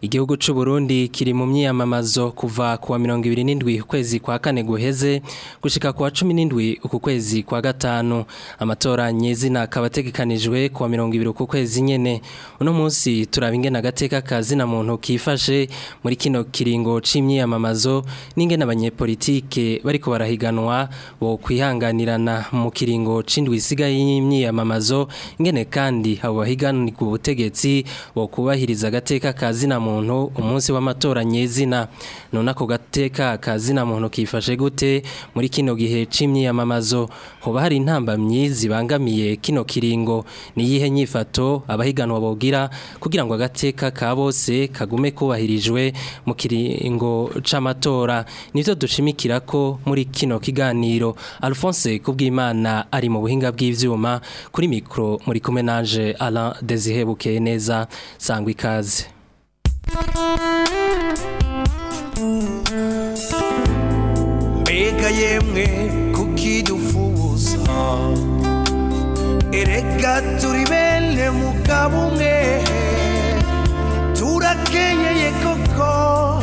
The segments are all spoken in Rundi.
igihugu cy'u Burundi kiri mu myiyamamazo kuva ku wa mirongo ibiri n'indwi ukwezi kwa kane guheze gushyika ku wa cumi n'indwi uku kwezi kwa gatanu amatora nyezina akaba ategekanijwe ku wa mirongo ibiri uku kwezi nyine uno munsi turaba ingena agateka kazina muntu kifashe muri kino kiringo cy'imyiyamamazo n'ingena abanyepolitike bariko barahiganwa bo kwihanganirana mu kiringo chi nshingwa isigaye y'imyiyamamazo ngene kandi hawahigan bahigana ku butegetsi bo kubahiriza agateka kazina muntu umunsi w'amatora nyezina none ako gateka kazina muntu kifashe gute muri kino gihe c'imyiyamamazo hoba hari intambamyi zibangamiye kino kiringo niyihe nyifato abahiganwa bogira kugira ngo agateka ka bose kagume kubahirijwe mu kiringo c'amatora nivyo dushimikira ko muri kino kiganiro Alphonse kubw'Imana ari mu buhinga bw'ibyuma kuri micro muri kumenaje ara dezihebukeye neza sangwa ikaze mbega yemwe kuki dufuza erega turi bene mugabo umwe turakenyeye koko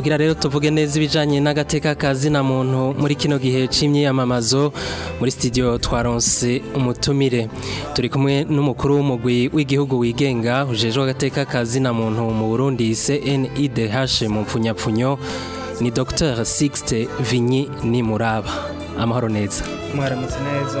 turagira rero tuvuge neza ibijyanye n'agateka ka na muntu muri kino gihe cy'imyiyamamazo muri studio twaronse umutumire turi kumwe n'umukuru w'umugwi w'igihugu wigenga ujejwe agateka ka na muntu mu burundi cndh mu mpfunyapfunyo ni dr sixte vinyi ni muraba amahoro neza mwaramutse neza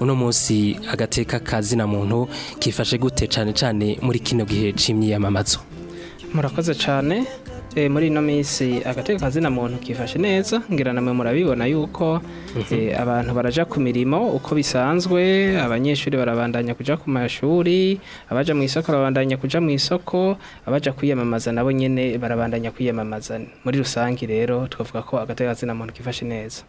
uno munsi agateka ka zina muntu kifashe gute cyane cyane muri kino gihe cy'imyiyamamazo murakoze cyane eh, muri ino minsi agateka ka zina muntu kifashe neza ngira namwe murabibona yuko mhm. eh, abantu barajya ku mirimo uko bisanzwe abanyeshuri barabandanya kujya ku mashuri abaja mu isoko barabandanya kujya mu isoko abaja kwiyamamaza nabo nyine barabandanya kwiyamamaza muri rusange rero twavuga ko agateka ka zina muntu kifashe neza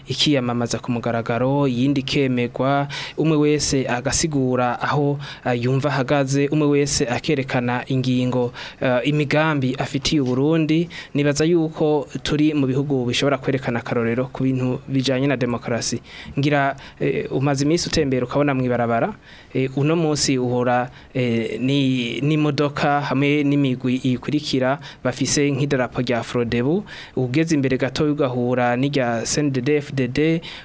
ikiyamamaza ku mugaragaro yindi kemegwa umwe wese agasigura aho eh, yumva ahagaze umwe wese akerekana ingingo eh, imigambi afitiye Burundi nibaza yuko turi mu bihugu bishobora kwerekana Karorero ku bintu bijyanye na demokarasi ngira eh, umaze iminsi utembera ukabona mu ibarabara eh, uno munsi uhora eh, n'imodoka hamwe n'imigwi ikurikira bafise nk'idarapo rya forodebu ugeze imbere gato ugahura n'irya sendedefu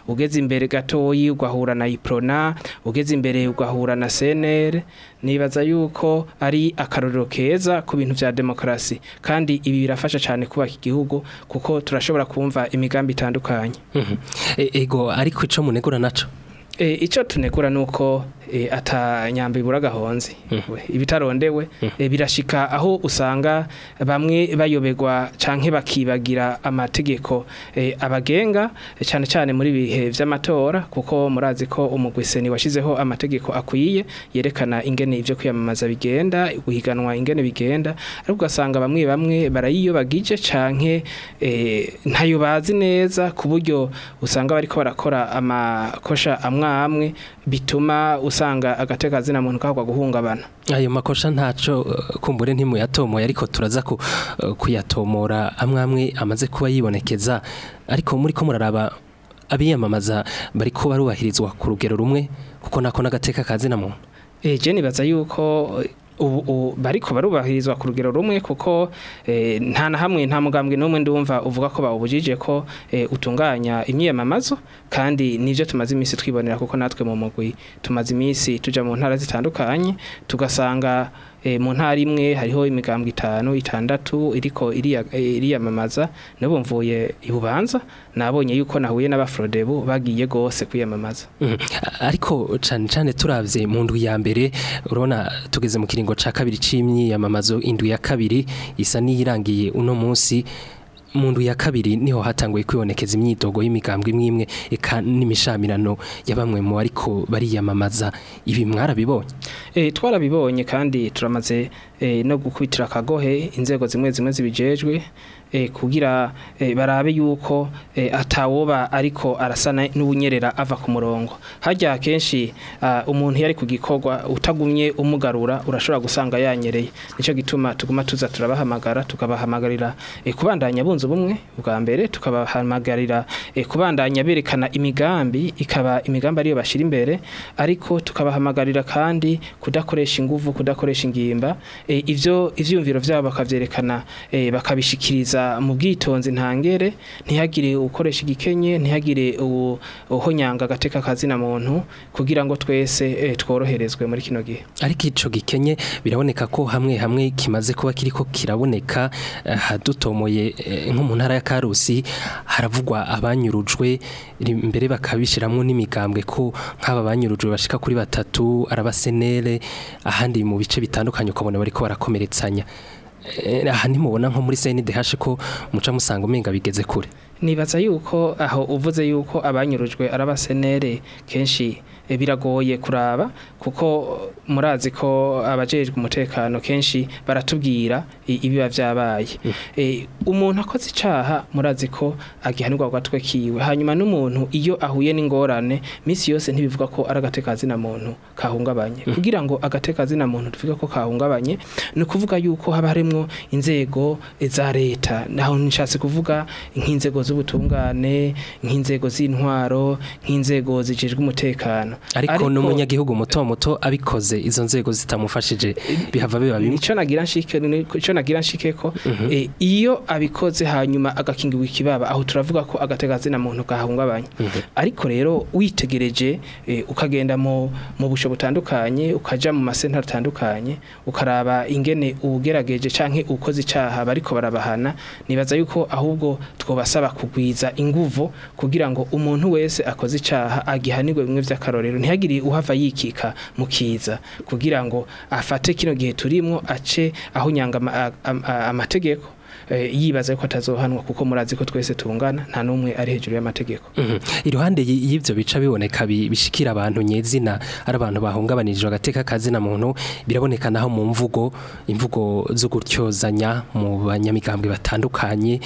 ugeze imbere gatoya ugahura na iprona ugeze imbere ugahura na senere nibaza yuko ari akarorero keza ku bintu bya demokarasi kandi ibi birafasha cyane kubaka igihugu kuko turashobora kumva imigambi itandukanye mhm. e, ego ariko icyo munegura nacyo e, icyo tunegura ni uko Eh, atanyambi buragahonze mm. ibitarondewe mm. eh, birashika aho usanga bamwe bayoberwa canke bakibagira amategeko eh, abagenga cyane cyane muri bihe vy'amatora kuko murazi ko umugwiseni washizeho amategeko akwiye yerekana ingene ivyo kwiyamamaza bigenda guhiganwa ingene bigenda ariko ugasanga bamwe bamwe barayiyo bagije canke ntayo bazi neza ku buryo usanga bariko barakora amakosha amwe amwe bituma usanga agatekazina muntu kahwa guhungabana ayo makosha ntaco eh, kumbure ntimuyatomoye ariko turaza ku eh, kuyatomora amwe amwe amaze kuba yibonekeza ariko muri ko muraraba abiyamamaza bari ko barubahirizwa ku rugero rumwe kuko nako n'agateka kazina muntu eh nibaza yuko ubu bariko barubahirizwa ku rugero rumwe kuko eh, nta na hamwe nta mugambwe n'umwe ndumva uvuga ko bawubujije ko eh, utunganya imyiyamamazo kandi nibyo tumaze iminsi twibonera kuko natwe mu mugwi tumaze iminsi tujya mu ntara zitandukanye tugasanga Eh, mu ntara imwe hariho imigambwe itanu itandatu iriko eh, iriyamamaza n'ubu mvuye ibubanza nabonye yuko nahuye n'abafrodebu bagiye gose kwiyamamaza mm. ariko cyane cyane turavye mu ndwi ya mbere urabona tugeze mu kiringo cya kabiri c'imyiyamamazo indwi ya kabiri isa n'iyirangiye uno munsi mu ya kabiri niho hatanguye kwibonekeza imyitogo y'imigambwe imwe imwe eka n'imishamirano ya bamwe mu ariko bariyamamaza ibi mwarabibonye eh, twarabibonye kandi turamaze eh, no gukubitira akagohe inzego zimwe zimwe zibijejwe Eh, kugira eh, barabe yuko eh, atawoba ariko arasana n'ubunyerera ava ku murongo hajya kenshi ah, umuntu yari ari ku gikorwa utagumye umugarura urashobora gusanga yanyereye nicyo gituma tuguma tuza turabahamagara tukabahamagarira kubandanya bunze ubumwe bwa mbere tukabahamagarira kubandanya berekana imigambi ikaba imigambi ariyo bashira imbere ariko tukabahamagarira kandi kudakoresha ingufu kudakoresha ingimba ibyo ibyiyumviro byabo bakabyerekana bakabishikiriza kuza mu bwitonzi ntangere ntihagire ukoresha igikenye ntihagire uhonyanga agateka kazina muntu kugira ngo twese eh, tworoherezwe muri kino gihe ariko ico gikenye biraboneka ko hamwe hamwe kimaze kuba kiriko kiraboneka eh, hadutomoye eh, nko mu ntara ya Karusi haravugwa abanyurujwe imbere bakabishiramwo n'imigambwe ko nk'aba banyurujwe bashika kuri batatu arabasenere ahandi mu bice bitandukanye ukabona bariko barakomeretsanya Eh, aha ntimubona nko muri CNDH ko muca musanga umenga bigeze kure nibaza yuko aho uvuze yuko abanyurujwe arabasenere kenshi Eh, biragoye kuraba kuko eh, murazi ko abajejwe umutekano kenshi baratubwira ibiba byabaye mm. eh, umuntu akoze icaha murazi ko agihanirwa gatwe kiwe hanyuma n'umuntu iyo ahuye n'ingorane misi yose ntibivuga ko ari agatekazina muntu kahungabanye mm. kugira ngo agatekazina muntu tuvuge ko kahungabanye ni ukuvuga yuko haba harimo inzego za leta naho nishatse kuvuga nk'inzego z'ubutungane nk'inzego z'intwaro nk'inzego zijejwe umutekano ariko n'umunyagihugu muto muto abikoze izo nzego zitamufashije bihava biba bibi nicyo nagira nshike nicyo nagira nshike ko mhm. eh, iyo abikoze hanyuma agakingirwa ikibaba aho turavuga ko agategazina muntu kahungabanye mhm. ariko rero witegereje eh, ukagenda mu mu busho butandukanye ukaja mu masenta atandukanye ukaraba ingene ubugerageje canke ukoze icaha bariko barabahana nibaza yuko ahubwo twobasaba kugwiza inguvu kugira ngo umuntu wese akoze icaha agihanirwe bimwe vy'akarore rero ntihagire uhava yikika mukiza kugira ngo afate kino gihe turimo ace aho nyanga amategeko eh, yibaza ko atazohanwa kuko murazi ko twese tungana nta n'umwe ari hejuru y'amategeko mhm. iruhande y'ibyo bica biboneka bishikira abantu nyezina ari abantu bahungabanijwe agateka kazina muntu biraboneka naho mu mvugo imvugo zo gutyozanya mu banyamigambwe batandukanye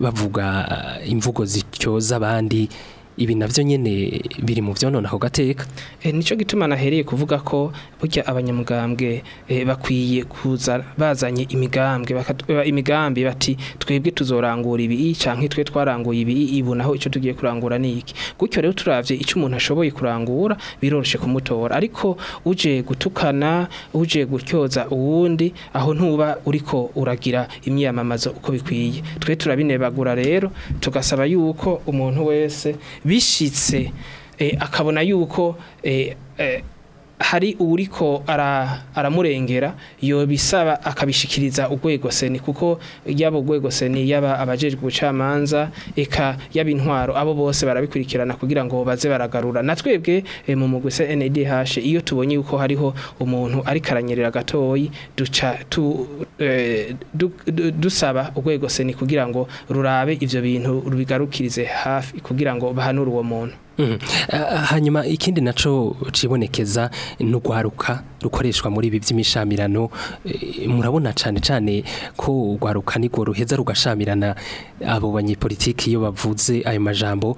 bavuga imvugo zityoza abandi ibi nabyo nyine biri mu byonona ako gateka eh, nicyo gituma nahereye kuvuga ko burya abanyamugambwe eh, bakwiye kuza bazanye imigambwe eh, imigambi bati twebwe tuzorangura ibi cyangwa twe twaranguye ibi ibu naho icyo tugiye kurangura ni iki gutyo rero turabye icyo umuntu ashoboye kurangura biroroshye kumutora ariko uje gutukana uje gutyoza uwundi aho ntuba uriko uragira imyamamazo uko bikwiye twe turabinebagura rero tugasaba yuko umuntu wese bishyitse eh, akabona yuko eh, eh, hari uwuriko aramurengera yo bisaba akabishikiriza urwego seni kuko yabo urwego seni yaba abajejwe ubucamanza eka y'abintwaro abo bose barabikurikirana kugira ngo baze baragarura natwebwe twebwe eh, mu mugwi CNDH iyo tubonye uko hariho umuntu ari karanyerera gatoyi duca tu, eh, dusaba urwego seni kugira ngo rurabe ivyo bintu rubigarukirize hafi kugira ngo bahanure uwo muntu Eh, hanyuma ikindi nacyo cibonekeza n'urwaruka rukoreshwa muri ibi by'imishamirano eh, murabona cyane cyane ko urwaruka nirwo ruheza rugashamirana abo banyepolitiki iyo bavuze ayo majambo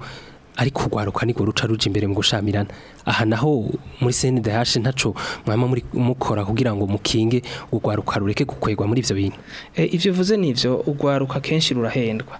ariko ugwaruka nirwo ruca ruja imbere mu gushamirana aha naho muri CNDH ntaco mwama muri mukora kugira ngo mukinge ugwaruka rureke gukwegwa muri ibyo bintu eh, ivyo uvuze nivyo urwaruka kenshi rurahendwa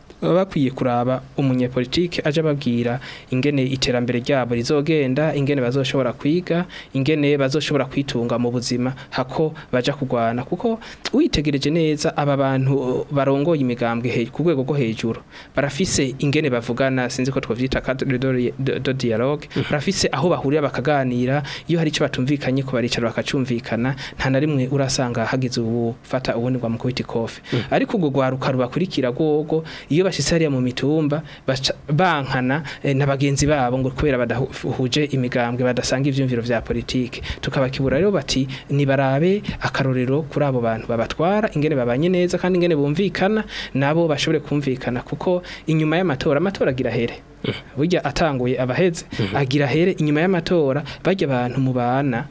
bakwiye kuraba umunyepolitike aje babwira ingene iterambere ryabo rizogenda ingene bazoshobora kwiga ingene bazoshobora kwitunga mu buzima hako baja kugwana kuko witegereje neza aba bantu barongoye imigambwe ku rwego rwo hejuru barafise ingene bavugana sinzi ko twavyita do dialogue mm. barafise aho bahurira bakaganira iyo hari ico batumvikanye ko baricara bakacumvikana nta na rimwe urasanga hagize ubufata fata ubundi rwa mukubita ikofe mm. ariko urwo rwaruka rubakurikira gogo iyo bashyitse mu mitumba bankana eh, na bagenzi babo ngo kubera badahuje imigambwe badasanga ibyumviro bya politiki tukabakibura rero bati ni barabe akarorero kuri abo bantu babatwara ingene babanye neza kandi ingene bumvikana nabo bashobore kumvikana kuko inyuma y'amatora amatora agira here mm. burya atanguye abaheze mm-hmm. agira here inyuma y'amatora bajya abantu mubana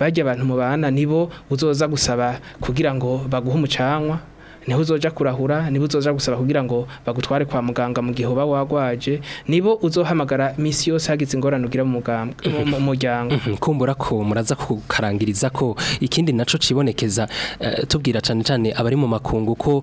bajya abantu mubana nibo uzoza gusaba kugira ngo baguhe umucanwa niho uzoja kurahura nibo uzoja gusaba kugira ngo bagutware kwa muganga mu gihe uba wagwaje nibo uzohamagara misi yose hagize ingorane ugira mu muryango mhm, mhm. kumbura ko muraza kukarangiriza ko ikindi naco cibonekeza eh, tubwira cyane cyane abari mu makungu ko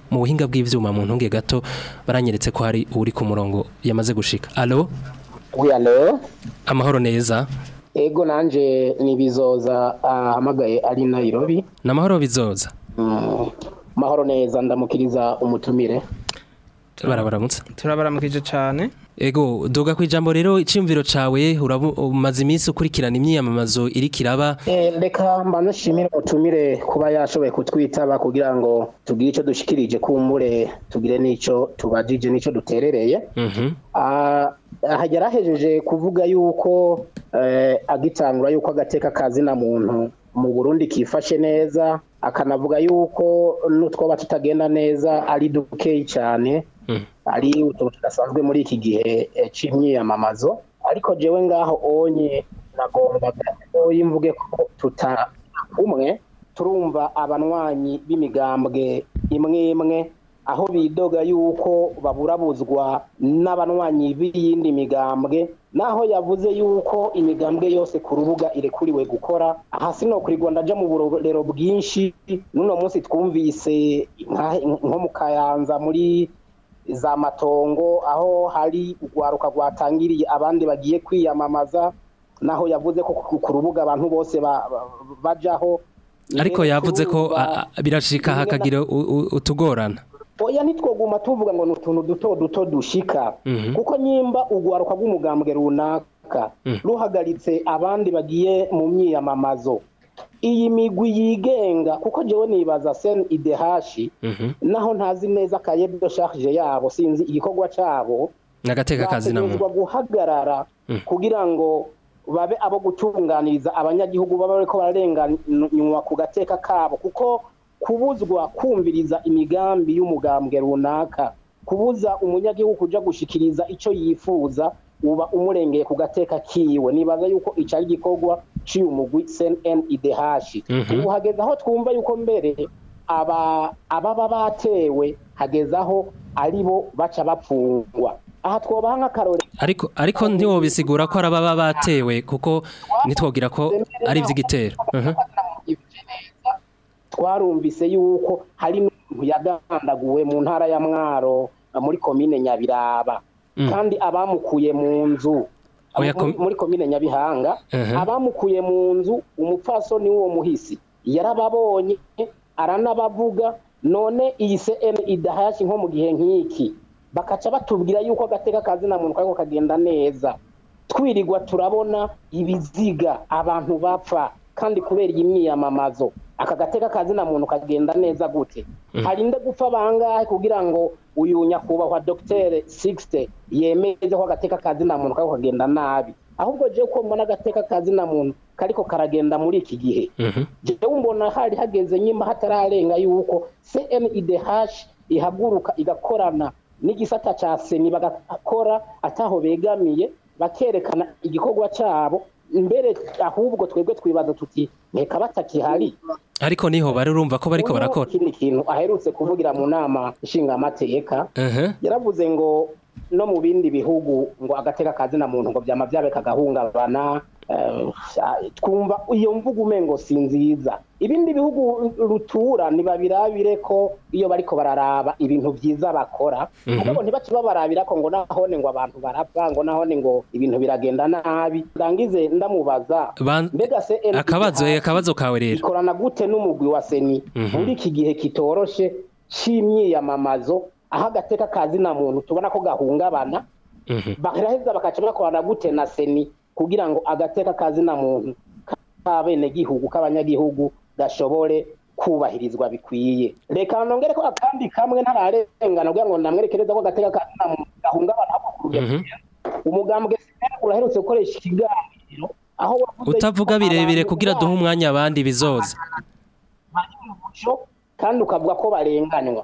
mu buhinga bw'ivyuma mu ntunge gato baranyeretse ko hari uri ku murongo yamaze gushika allo oui allo amahoro neza ego nanje ni bizoza ah, ahamagaye uh, ari Nairobi namahoro bizoza mm. mahoro neza ndamukiriza umutumire barabaramutse turabaramukije cyane ego doga ku ijambo rero icyumviro cyawe umaze iminsi ukurikirana imyiyamamazo iri kiraba reka eh, mbanushimire utumire kuba yashoboye kutwitaba kugira ngo tugire icyo dushyikirije kumure tugire n'icyo tubajije n'icyo duterereye mhm. ah, yarahejeje kuvuga yuko eh, agitangura yuko agateka kazina muntu mu burundi kifashe neza akanavuga yuko n'utwoba tutagenda neza ari dukeyi cyane Mm. ari utuntu tudasanzwe muri iki gihe eh, cy'imyiyamamazo ariko jewe ngaho onye nagombaga yimvuge ko tuta umwe turumva abanwanyi b'imigambwe imwe imwe aho bidoga yuko baburabuzwa n'abanwanyi b'iyindi migambwe naho yavuze yuko imigambwe yose ku rubuga irekuriwe gukora hasi no kuri Rwanda aja mu burorero bwinshi n'uno munsi twumvise nko mu kayanza muri za matongo aho hari ugwaruka rwatangiriye abandi bagiye kwiyamamaza naho yavuze ko ku rubuga abantu bose bajaho ariko yavuze ko birashika hakagira utugorana oya nitwoguma tuvuga ngo ni utuntu duto duto dushika mhm. kuko nyimba urwaruka rw'umugambwe runaka mhm. ruhagaritse abandi bagiye mu myiyamamazo iyi migwi yigenga kuko jewe nibaza sen idehashi mhm. naho ntazi neza kayebyo charge yabo sinzi igikorwa cabo nagateka kazi namwe guhagarara mhm. kugira ngo babe abo gutunganiriza abanyagihugu baba ko bararenganywa ku gateka kabo kuko kubuzwa kumviriza imigambi y'umugambwe runaka kubuza umunyagihugu kujya gushikiriza icyo yifuza uba umurengeye ku gateka kiwe nibaza yuko icari igikorwa ciye umugwi CNNIDH ubu mhm. hageze aho twumva yuko mbere aba ababa batewe hageze aho aribo baca bapfungwa aha twobaha nk'akarorero ariko ariko ntiwobisigura ko ari batewe kuko nitwogira ko ari iby'igitero mhm. twarumvise yuko hari n'umuntu yagandaguwe mu ntara ya mwaro muri komine nyabiraba Mm. kandi abamukuye mu nzu muri komine nyabihanga abamukuye mu nzu ni w'uwo muhisi yarababonye aranabavuga none iyi cn idahashye nko mu gihe nk'iki bakaca batubwira yuko agateka kazina muntu kariko kagenda neza twirigwa turabona ibiziga abantu bapfa kandi kubera iyi myiyamamazo aka gateka kazina muntu kagenda neza gute mm. harinde gupfa bangahe kugira ngo uyu nyakubahwa dogiteri sigiste yemeze ko agateka kazina muntu kako kagenda nabi ahubwo jewe ko mbona agateka kazina muntu kariko karagenda muri iki gihe mm-hmm. jewe mbona hari hageze nyima hatararenga yuko cnidh ihaguruka igakorana n'igisata cya seni bagakora ataho begamiye bakerekana igikorwa cyabo imbere ahubwo twebwe twibaza tuti reka batakihari ariko niho bari urumva ko bariko barakora ikintu aherutse kuvugira mu nama ishinga nshingamateka yaravuze ngo no mu bindi bihugu ngo agateka kazina muntu ngo byama byabe kagahungabana eh, twumva iyo mvugo umengo si nziza ibindi bihugu rutura ntibabirabire ko iyo bariko bararaba ibintu byiza bakora kuko mhm. ntibace babarabira ko ngo nahone ngo abantu barapfa ngo nahone ngo ibintu biragenda nabi ndangize ndamubaza mbega se akabazo eh, akabazo kawe rero ikorana gute n'umugwi wa seni mhm. muri iki gihe kitoroshe cy'imyiyamamazo aho agateka kazi na muntu tubona ko gahungabana mhm. baraheza bakaca bakorana gute na seni kugira ngo agateka kazi na muntu k'abenegihugu k'abanyagihugu gashobore kubahirizwa bikwiye reka nongere ko akandi kamwe ntararengana kugira ngo namwerekereza ko agateka kazi na muntu gahungabana mhm. umugambwe uraherutse gukoresha ikiganiro aho utavuga birebire kugira duhe umwanya abandi bizoza kandi ukavuga ko barenganywa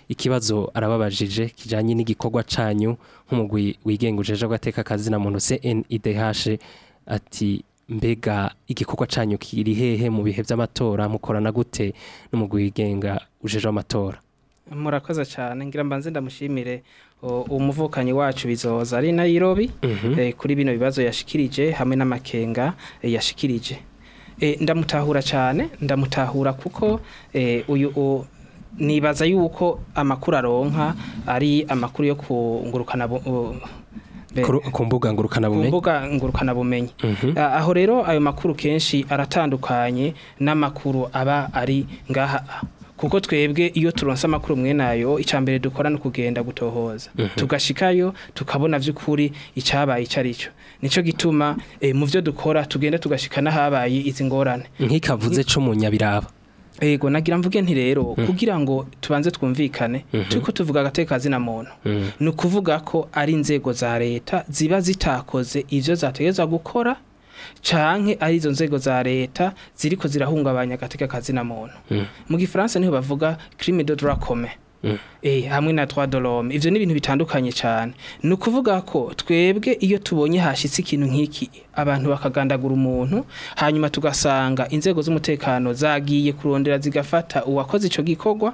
ikibazo arababajije kijanye n'igikorwa canyu nk'umugwi wigenga ujeje agateka kazi na muntu CNIDH ati mbega igikorwa canyu kiri hehe mu bihe by'amatora mukorana gute n'umugwi wigenga ujeje amatora murakoze cyane ngira mbanze ndamushimire umuvukanyi wacu bizoza ari Nairobi mhm. eh, kuri bino bibazo yashikirije hamwe n'amakenga eh, yashikirije eh, ndamutahura cyane ndamutahura kuko uyu nibaza yuko amakuru aronka ari amakuru yo kungurukana ku mbuga ngurukanabumenyi mbuga ngurukanabumenyi mhm. aho rero ayo makuru kenshi aratandukanye n'amakuru aba ari ngaha kuko twebwe iyo turonse amakuru mwe nayo icambere dukora no kugenda gutohoza mhm. tugashikayo tukabona by’ukuri vy'ukuri icabaye ari cyo nico gituma eh, mu byo dukora tugenda tugashikana habaye izi ngorane nkikavuze cyo munyabiraba Ego nagira mvuge nti rero mm. kugira ngo tubanze twumvikane mm -hmm. turiko tuvuga agateka azina muntu mm. ukuvuga ko ari inzego za leta ziba zitakoze ivyo zategezwa gukora canke ari izo nzego za leta ziriko zirahungabanya gateka kazi na muntu hmm. mu gifaransa niho bavuga crime de droit commun hamwe na twa dorome ibyo ni ibintu bitandukanye cyane ni ukuvuga ko twebwe iyo tubonye hashyitse ikintu nk'iki abantu bakagandagura umuntu hanyuma tugasanga inzego z'umutekano zagiye kurondera zigafata uwakoze icyo gikogwa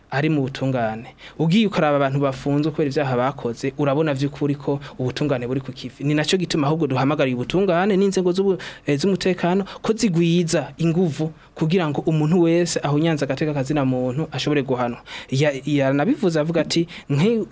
ari mu butungane ugiye ukaraba abantu bafunze kubera ibyaha bakoze urabona by'ukuri ko ubutungane buri ku kivi ni nacyo gituma ahubwo duhamagariye ubutungane n'inzego eh, z'umutekano ko zigwiza inguvu kugira ngo umuntu wese ahunyanze agateka kazina muntu ashobore guhanwa yaranabivuze avuga ati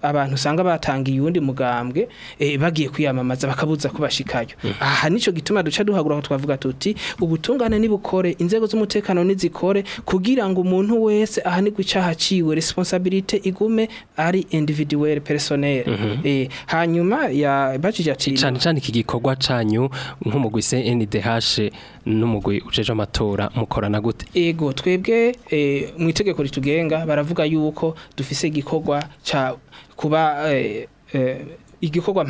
abantu usanga batangiye uwundi mugambwe e, bagiye kwiyamamaza bakabuza ko bashikayo hmm. aha nicyo gituma duca duhagura twavuga tuti ubutungane nibukore inzego z'umutekano nizikore kugira ngo umuntu wese ahanirwe icyaha ciwe responsibility igume ari individuel personnel hmm. e, hanyuma yabajije ati cyane cyane iki gikorwa canyu nk'umugwi CNDH n'umugwi ujeje amatora mukora bungana gute ego twebwe eh, mu itegeko ritugenga baravuga yuko dufise igikorwa cha kuba eh, eh, igikorwa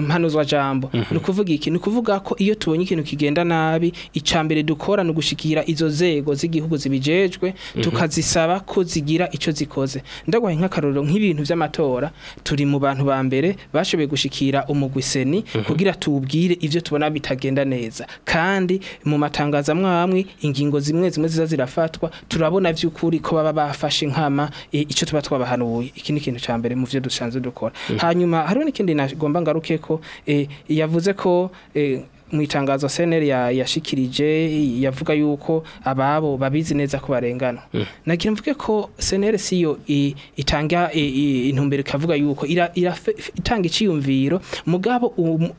mpanuzwa jambo mhm. ni ukuvuga iki ni ukuvuga ko iyo tubonye ikintu kigenda nabi icambere dukora ni ugushikira izo zego z'igihugu zibijejwe mhm. tukazisaba ko zigira icyo zikoze ndagwaye nk'akarorero nk'ibintu by'amatora turi mu bantu ba mbere bashoboye gushikira umugwiseni mhm. kugira tubwire ibyo tubona bitagenda neza kandi mu matangazo ingingo zimwe zimwe ziza zirafatwa turabona by’ukuri ko baba bafashe nkama icyo tuba twabahanuye iki ni ikintu cya mbere mu vyo dusanzwe dukora hanyuma hariho ikindi nagomba ngaruke ko eh, yavuze ko eh, mu itangazo seneri yashikirije yavuga yuko ababo babizi neza ko barengana hmm. nagira mvuge ko seneri siyo itanga intumbero ikavuga yuko itanga iciyumviro mugabo um,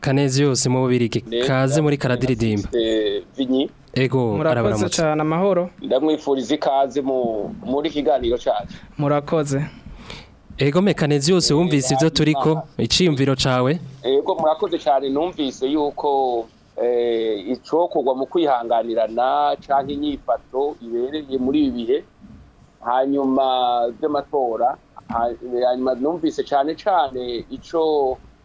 kanezi yose mu bubirigi kaze muri karadiridimba eh, vinyi Ego murakoze cyane amahoro ndamwifuriza ikaze muri kiganiro cyacu murakoze Ego mekanezi yose wumvise ibyo turiko iciyumviro cawe Ego murakoze cyane numvise yuko eh, icokogwa mu kwihanganirana cyangwa inyifato ibereye muri ibi bihe hanyuma by'amatora hanyuma numvise cyane cyane icyo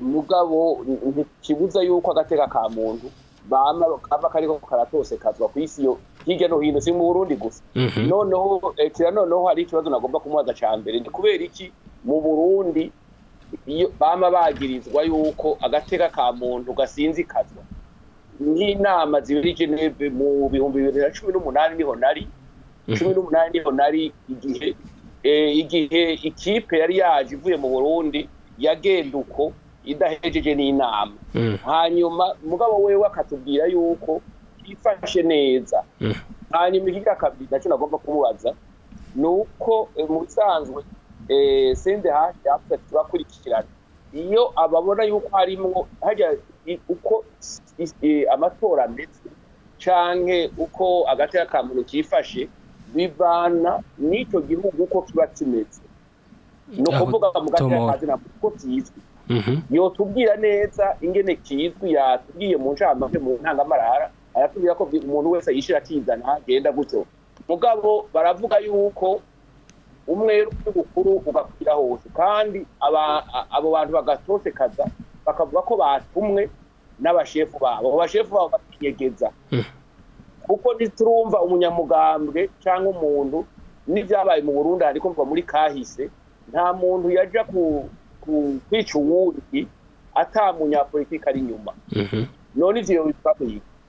mugabo ntikibuza yuko agateka ka muntu bama kava kariko karatose kazwa ku isi hirya no hino si mu Burundi gusa mhm. noneho eh, kira noneho hari ikibazo nagomba kumubaza ca mbere ni kubera iki mu Burundi bama bagirizwa yuko agateka ka muntu gasinzikazwa nk'inama zibiri Geneve mu bihumbi bibiri na cumi n'umunani niho nari mhm. cumi n'umunani niho nari igihe eh, igihe ikipe yari yaje ivuye mu Burundi yagenda uko idahejeje n'inama mm. hanyuma mugabo wewe akatubwira yuko yifashe neza mm. hanyuma igiga kabiri nacyo nagomba kumubaza ni uko eh, musanzwe eh, sende hafi yapfa turakurikirana iyo ababona yuko harimo hajya uko amatora ndetse canke uko agatera kamuntu kifashe bivana n'icyo gihugu uko kiba kimeze ni ukuvuga mu gatera kazi ntabwo uko kizwi Mm-hmm. yotubwira neza ingene kizwi yatubwiye mu ncamake mu ntangamarara aratubwira ko umuntu wese yishyira akizana agenda gutyo mugabo baravuga yuko umwe w'ubukuru ugakwira hose kandi abo bantu bagatosekaza bakavuga ko batumwe n'abashefu babo abo bashefu babo bakiyegeza mm. kuko ntiturumva umunyamugambwe cyangwa umuntu n'ibyabaye mu burundu ariko mva muri kahise nta muntu yajya ku kwica uwundi atamunyapolitiki ari inyuma none mhm. ivyo bibaye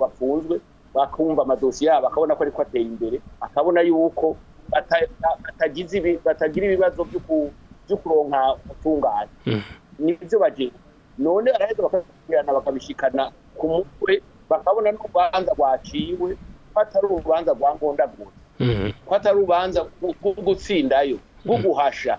bafunzwe bakumva amadosiye yabo akabona ko ariko ateye imbere akabona yuko batagira ibibazo byo kuronka utungane hmm. nibyo bagenda none araheza bakakurikirana bakabishikana ku mutwe bakabona n'urubanza rwaciwe ko atari urubanza rwa ngondagura hmm. ko atari urubanza rwo gutsindayo nko guhasha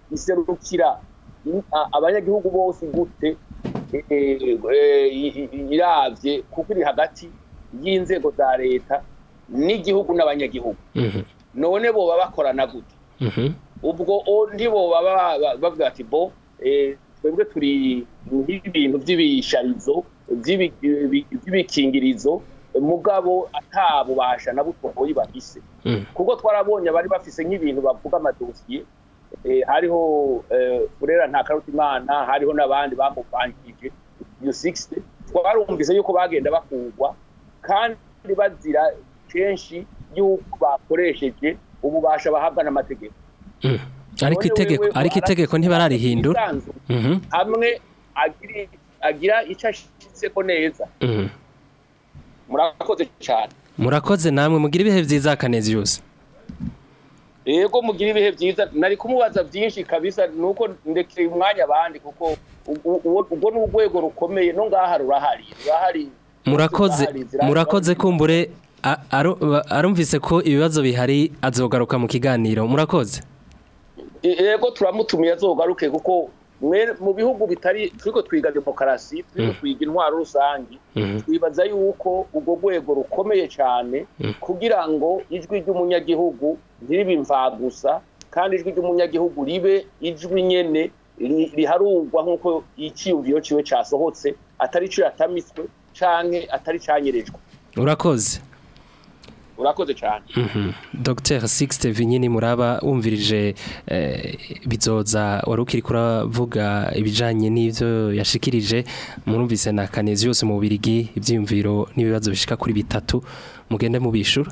iserukira abanyagihugu bose gute e, e, e, irabye kuko iri hagati y'inzego za leta n'igihugu n'abanyagihugu mhm. none boba bakorana gute mhm. ubwo ntiboba bavuga ati bo e, twebwe turi nk'ibintu by'ibisharizo by'ibikingirizo mugabo atabo na butoyi bahise mhm. kuko twarabonye bari bafise nk'ibintu bavuga amadosiye hariho e, urera nta karutimana hariho n'abandi bamubanjije iyo 60 twarumvise yuko bagenda bakugwa kandi bazira kenshi y'uko bakoresheje ububasha bahabwa n'amategeko hmm. ariko itegeko ariko itegeko ntibararihindura hmm. hamwe agira icyo ko neza hmm. murakoze cyane murakoze namwe mugira ibihe byiza akanezi yose yego mugira ibihe byiza nari kumubaza byinshi kabisa nuko ndekeye umwanya abandi kuko ubwo ni urwego rukomeye no ngaha rurahari rurahari murakoze murakoze kumbure arumvise ko ibibazo bihari azogaruka mu kiganiro murakoze yego e, turamutumiye azogaruke kuko mu bihugu bitari turi twiga demokarasi turi mm. twiga intwaro rusange mm-hmm. twibaza yuko ubwo rwego rukomeye cyane mm. kugira ngo ijwi ry'umunyagihugu ntiribe imvagusa kandi ijwi ry'umunyagihugu ribe ijwi nyene riharurwa nk'uko icyiyumviro kiwe cyasohotse atari cyo yatamitswe canke atari canyerejwe urakoze urakoze cyane mhm. dr sixte vinyini muraba wumvirije eh, bizoza wari ukiri kuravuga ibijyanye n'ibyo yashikirije murumvise na kanezi yose mu bubirigi ibyumviro n'ibibazo bishika kuri bitatu mugende mubishura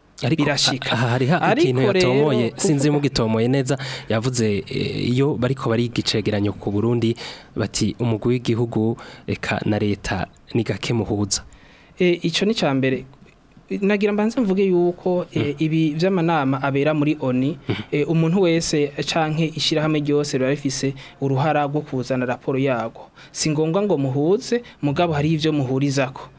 birashika ikintu yatomoye sinzi mugitomoye neza yavuze eh, iyo bari ko bari icegeranyo ku burundi bati umugwi w'igihugu reka na leta eh, ni gakemuhuza muhuza icyo ni cya mbere nagira mbanze mvuge yuko hmm. eh, ibi by'amanama abera muri oni hmm. eh, umuntu wese canke ishyirahamwe ryose riba rifise uruhara rwo kuzana raporo yago si ngombwa ngo muhuze mugabo hari ibyo muhurizako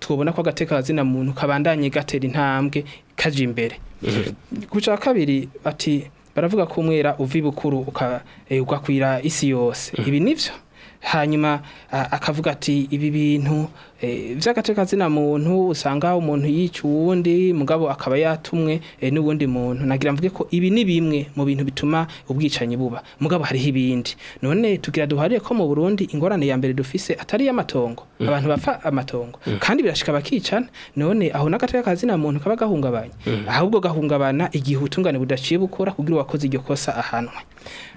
twobona ko agateka kazina muntu kabandanye gatera intambwe kaje imbere guca mm. kabiri ati baravuga ko umwera uvi bukuru ukakwira eh, isi yose mm. ibi nivyo hanyuma akavuga ati ibi bintu e, by'agatekazina muntu usanga umuntu yica uwundi mugabo akaba yatumwe e, n'ubundi muntu nagira mvuge ko ibi ni bimwe mu bintu bituma ubwicanyi buba mugabo hariho ibindi none tugira duharire ko mu Burundi ingorane ya mbere dufise atari y'amatongo mm. abantu bapfa amatongo mm. kandi birashika bakicana none aho n'agatekazina muntu kaba gahungabanye mm. ahubwo gahungabana igihe ubutungane budaciye bukora kugira uwakoze iryo kosa ahanwe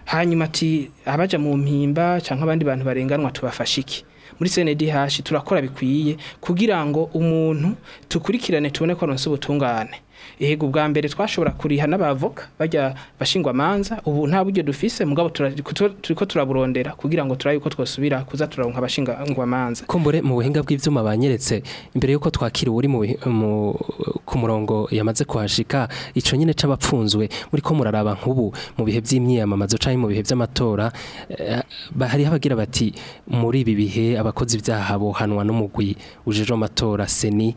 hanyuma ati abaja mu mpimba cyangwa abandi bantu barenganwa tubafashe iki muri CNDH turakora bikwiye kugira ngo umuntu tukurikirane tubone ko aronse ubutungane yego ubwa mbere twashobora kuriha n'abavoka bajya bashingwa amanza ubu nta buryo dufise mugabo turi ko turaburondera kugira ngo turabe uko twasubira kuza turaronka abashingwa amanza kumbure mu buhinga bw'ibyuma banyeretse imbere y'uko twakira uri ku murongo yamaze kwashika icyo nyine cy'abapfunzwe muri ko muraraba nk'ubu mu bihe by'imyiyamamazo cyangwa mu bihe by'amatora eh, hariho abagira bati muri ibi bihe abakozi byaha bohanwa n'umugwi ujejeho amatora seni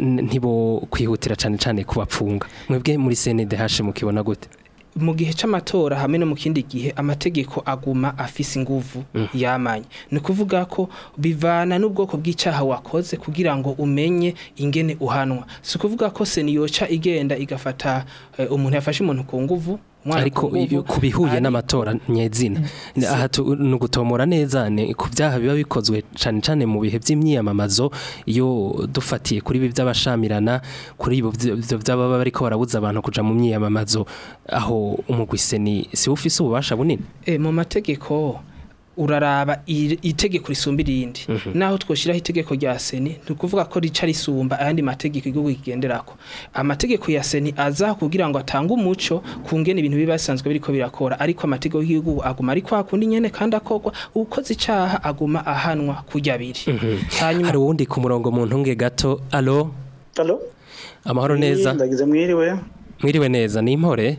ntibo kwihutira cyane cyane kubapfunga mwebwe muri CNDH mukibona gute mu gihe cy'amatora hamwe no mu kindi gihe amategeko aguma afise inguvu mm. yamanye ni ukuvuga ko bivana n'ubwoko bw'icyaha wakoze kugira ngo umenye ingene uhanwa si ukuvuga ko seniyoca igenda igafata eh, umuntu yafashe umuntu ku nguvu ariko ku bihuye n'amatora nyezina mm. aha ni ugutomora neza ku byaha biba bikozwe cyane cyane mu bihe by'imyiyamamazo yo dufatiye kuri ibi by'abashamirana kuri ibyo by'ababa bariko barabuza abantu kujya mu myiyamamazo aho umugwiseni si ufise ububasha bunini eh, mu mategeko uraraba itegeko risumba irindi mhm. naho twoshyiraho itegeko rya seni ni ukuvuga ko rica risumba ayandi mategeko igihugu kigenderako amategeko ya seni aza kugira ngo atange umuco ku ngene ibintu biba bisanzwe biriko birakora ariko amategeko y'igihugu aguma ariko kwa kundi nyene kandi akogwa ukoze icyaha aguma ahanwa kujya abiri mhm. hanyuma hari uwundi ku murongo muntu ntunge gato alo alo amahoro neza mwiriwe mwiriwe neza ni impore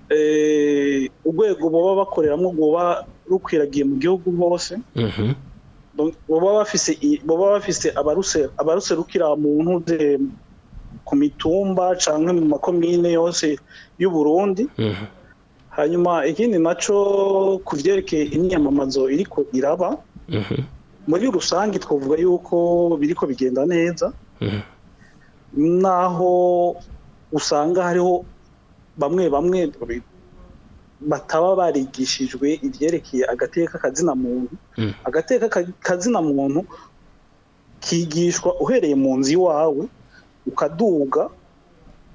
eh, urwego baba bakoreramo rwaba rukwiragiye mu gihugu hose mhm. baba bafise baba bafise abaruse abaruserukira mu ntuze ku mitumba cyangwa mu makomine yose y'u Burundi mhm. hanyuma ikindi naco kuvyerekeye inyamamazo iriko iraba mhm. muri rusange twavuga yuko biriko bigenda neza mhm. naho usanga hariho bamwe bamwe bataba barigishijwe ibyerekeye agateka kazina muntu hmm. agateka kazina muntu kigishwa uhereye mu nzu iwawe ukaduga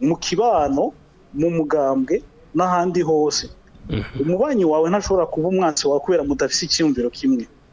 mu kibano mu mugambwe n'ahandi hose hmm. umubanyi wawe ntashobora kuba umwansi wawe kubera mudafite icyiyumviro kimwe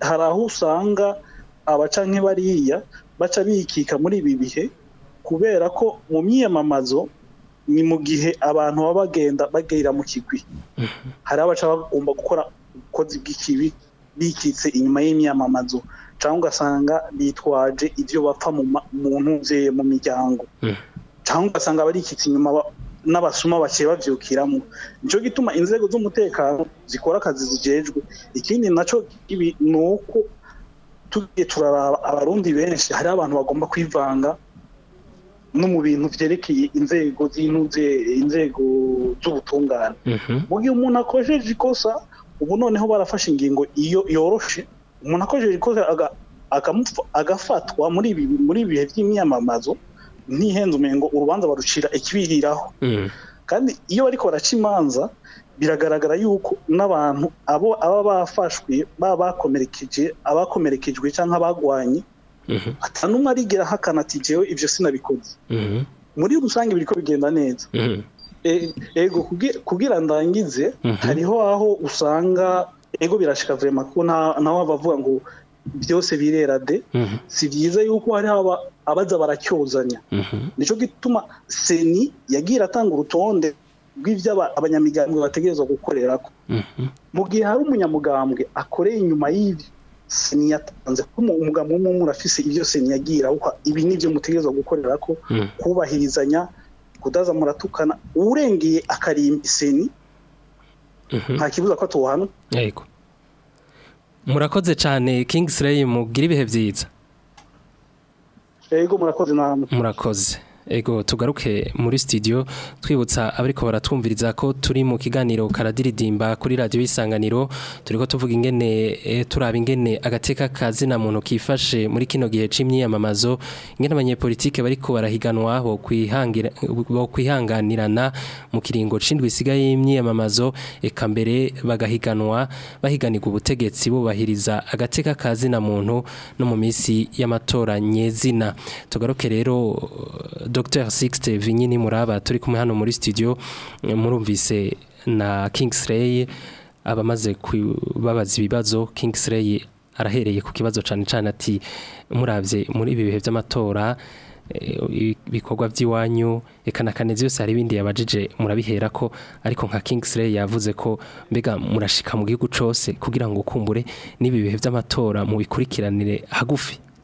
hari aho usanga abaca nk'ibariya baca bikika muri ibi bihe kubera ko mu myiyamamazo ni mu gihe abantu baba bagenda bagerera mu kigwi mhm. hari abaca bagomba gukora ubukozi bw'ikibi bikitse inyuma y'imyamamazo cyangwa ugasanga bitwaje ibyo bapfa mu ntuze mu miryango hmm. cyangwa ugasanga barikitse inyuma n'abasuma bakeye babyukiramo nicyo gituma inzego z'umutekano zikora akazi zijejwe ikindi nacyo ni uko tugiye turaraba abarundi benshi hari abantu bagomba kwivanga no mu bintu byerekeye inzego z'intuze inzego z'ubutungane hmm. mu gihe umuntu akojeje ikosa ubu noneho barafashe ingingo iyo yoroshe umuntu akoresheje ikoze agafatwa muri ibi muri ibi bihe by'imyamamazo ntihenze umengo urubanza barucira ikibiriraho mm. kandi iyo bariko baraca imanza biragaragara yuko n'abantu abo aba bafashwe baba bakomerekeje abakomerekejwe cyangwa abagwanye mm-hmm. atanumwe arigera ahakana ati ibyo sinabikoze mm-hmm. muri rusange biriko bigenda neza mm-hmm. Eh, ego kugira ndangize mhm. hariho aho usanga ego birashika vrema ko nawe abavuga ngo byose birera de mhm. si byiza yuko hari abaza baracyozanya mhm. nicyo gituma seni yagiye atanga urutonde rw'ibyo abanyamigambwe bategereza gukorera ko mu gihe hari umunyamugambwe akoreye inyuma y'ibi seni yatanze ko umugambwe umwe urafise ibyo seni yagira ibi nibyo byo mutegereza gukorera ko kubahirizanya kudaza muratukana urengiye akarimba iseni mhm. nta kibuza ko tuwuhanwa yego murakoze cyane Kingsley mugira ibihe byiza yego murakoze namwe murakoze ego tugaruke muri studio twibutsa abariko baratwumviriza ko turi mu kiganiro karadiridimba kuri radio isanganiro turiko tuvuga ingene e, turaba ingene agateka kazi na muntu kifashe muri kino gihe c'imyiyamamazo ingene abanyepolitike bariko barahiganwa bo kwihangira bo kwihanganirana mu kiringo c'indwi isigaye y'imyiyamamazo eka mbere bagahiganwa bahiganirwa ubutegetsi bubahiriza agateka kazi na muntu no mu minsi y'amatora nyezina tugaruke rero eh, Dr Sixte Vinyini muraba turi kumwe hano muri studio murumvise na Kingsley abamaze kubabaza ibibazo Kingsley arahereye ku kibazo cyane cyane ati muravye muri ibi bihe by'amatora eh, ibikorwa by'iwanyu reka na kanezi yose hari ibindi yabajije murabihera ko ariko nka Kingsley yavuze ko mbega murashika mu gihugu cyose kugira ngo ukumbure n'ibi bihe by'amatora mu bikurikiranire hagufi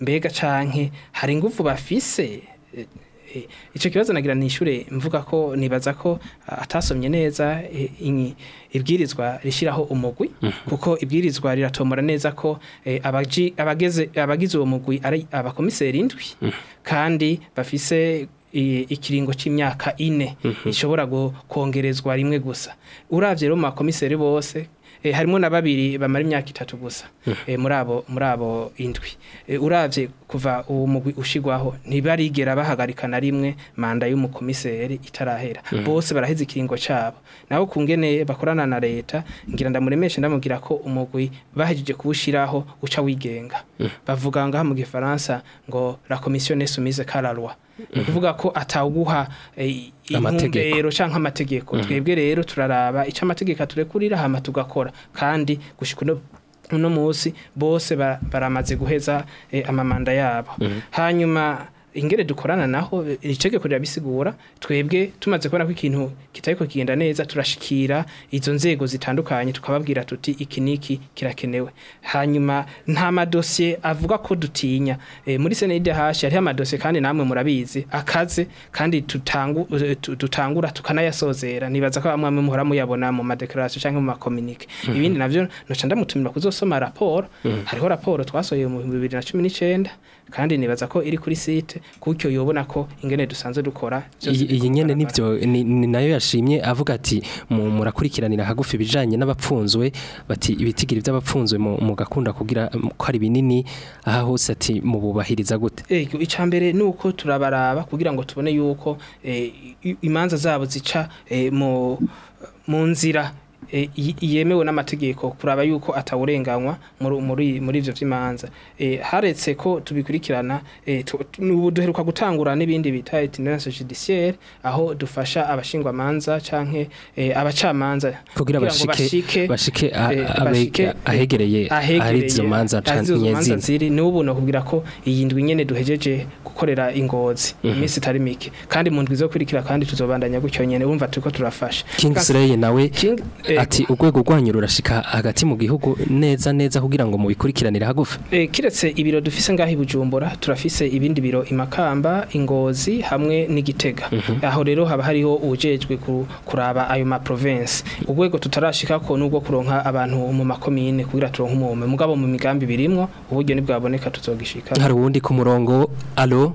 mbega canke hari ingufu bafise icyo kibazo nagira ni ishuri mvuga ko nibaza ko atasomye neza ibwirizwa rishyiraho umugwi mm. kuko ibwirizwa riratomora neza ko e, abagize uwo mugwi ari abakomiseri indwi mm. kandi bafise ikiringo cy'imyaka ine mm-hmm. ishobora kongerezwa rimwe gusa urabye rero mu bakomiseri bose e, harimo na babiri bamara imyaka itatu gusa mm. e, muri abo indwi urabye kuva uwo mugwi ushigwaho ntibarigera bahagarika na rimwe manda y'umukomiseri itarahera hmm. bose baraheze ikiringo cyabo nabo kungene bakorana na leta ngira ndamuremeshe ndamugira ko umugwi bahejeje kuwushyiraho uca wigenga hmm. bavuga ngaha mu gifaransa ngo la komisiyo ne soumise cararwa kuvuga hmm. ko ataguha eh, intumbero canke amategeko twebwe rero turaraba ico amategeko aturekurira hama tugakora kandi gushika uno munsi bose baramaze guheza eh, amamanda yabo mm-hmm. hanyuma ingere dukorana naho itegeko bisigura twebwe tumaze kubona ko ikintu kitayiko kigenda neza turashikira izo nzego zitandukanye tukababwira tuti iki kirakenewe hanyuma nta madosiye avuga ko dutinya e, muri senede hashi hari amadosiye kandi namwe murabizi akaze kandi tutangu tutangura tukanayasozera nibaza ko amwe muhora muyabona mu madeclaration canke mu makomunike mm -hmm. ibindi navyo noca ndamutumira kuzosoma raporo mm -hmm. hariho raporo twasohoye mu 2019 kandi nibaza ko iri kuri site kuko yobona ko ingene dusanze dukora iyi nyene nivyo nayo yashimye avuga ati murakurikiranira hagufi bijanye n'abapfunzwe bati ibitigiri by'abapfunzwe mugakunda kugira ko ari binini aha hose ati mububahiriza gute ego eh, icambere nuko turabaraba kugira ngo tubone yuko eh, imanza zabo zica eh, mu nzira E, yemewe n'amategeko kuraba yuko atawurenganywa muri ibyo by'imanza e, haretse ko tubikurikirana e, ubu duheruka gutangura n'ibindi bita itinance judiciaire aho dufasha abashingwamanza canke abacamanza kugira bashike ahegereye ari manza ziri n'ubu no kugira ko iyi ndwi nyene duhejeje gukorera ingozi mhm. imisi itari mike kandi mu ndwi zo kwirikira kandi tuzobandanya gutyo nyene urumva turiko turafasha King nawe ati urwego rwanyu rurashika hagati mu gihugu neza neza kugira ngo mubikurikiranire hagufi eh, kiretse ibiro dufise ngahe i bujumbura turafise ibindi biro imakamba ingozi hamwe n'igitega mhm. aho rero haba hariho ubujejwe kuraba ayo ma province urwego tutarashika ko nubwo kuronka abantu mu makomine kugira turonka umume mugabo mu migambi birimwo uburyo nibwaboneka tuzogishika hari uwundi ku murongo allo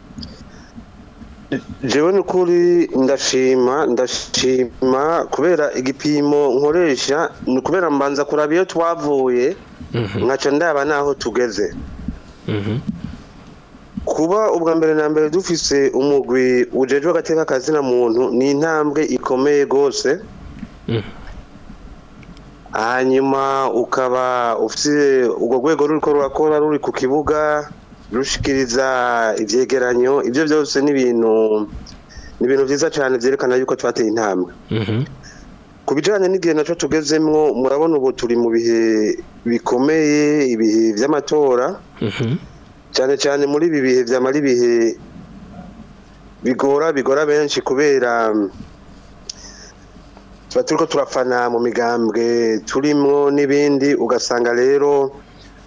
jewe n'ukuri ndashima ndashima kubera igipimo nkoresha ni ukubera mbanza kuraba iyo twavuye mhm. nkaca ndaba n'aho tugeze mhm. kuba ubwa mbere na mbere dufise umugwi ujejwe agateka kazina muntu ni intambwe ikomeye rwose mhm. hanyuma ukaba ufite urwo rwego ruri ko rurakora ruri ku kibuga rushikiriza ivyegeranyo ivyo byose n'ibintu ni byiza cyane byerekana yuko twateye intambwe mhm. ku bijyanye n'igihe nacyo tugezemwo murabona ubu turi mu bihe bikomeye ibihe by'amatora mhm. cyane cyane muri ibi bihe byamara ibihe bigora bigora benshi kubera tuba turi ko turafana mu migambwe turimo n'ibindi ugasanga rero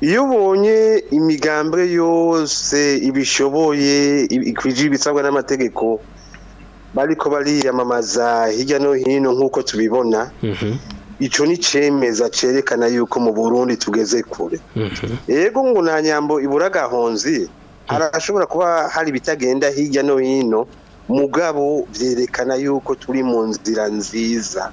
iyo ubonye imigambwe yose ibishoboye ikwije ibisabwa n'amategeko bariko bariyamamaza hirya no hino nk'uko tubibona mhm. icyo ni icyemeza cyerekana yuko mu burundi tugeze kure mhm. yego ngo nta nyambo ibura agahonzi mhm. harashobora kuba hari ibitagenda hirya no hino mugabo byerekana yuko turi mu nzira nziza